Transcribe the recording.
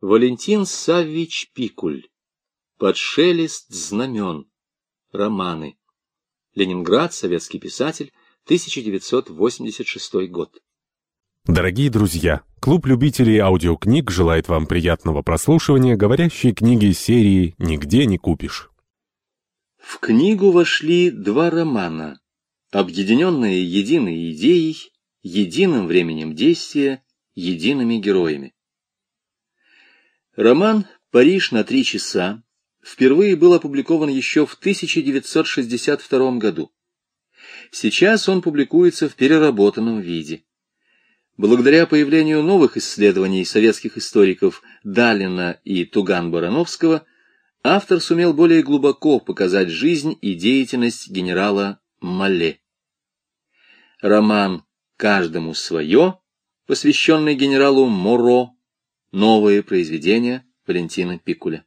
Валентин Саввич Пикуль. Под шелест знамен. Романы. Ленинград. Советский писатель. 1986 год. Дорогие друзья, клуб любителей аудиокниг желает вам приятного прослушивания говорящей книги серии «Нигде не купишь». В книгу вошли два романа, объединенные единой идеей, единым временем действия, едиными героями. Роман «Париж на три часа» впервые был опубликован еще в 1962 году. Сейчас он публикуется в переработанном виде. Благодаря появлению новых исследований советских историков Далина и Туган-Барановского, автор сумел более глубоко показать жизнь и деятельность генерала Малле. Роман «Каждому свое», посвященный генералу Моро, Новые произведения Валентина Пикуля.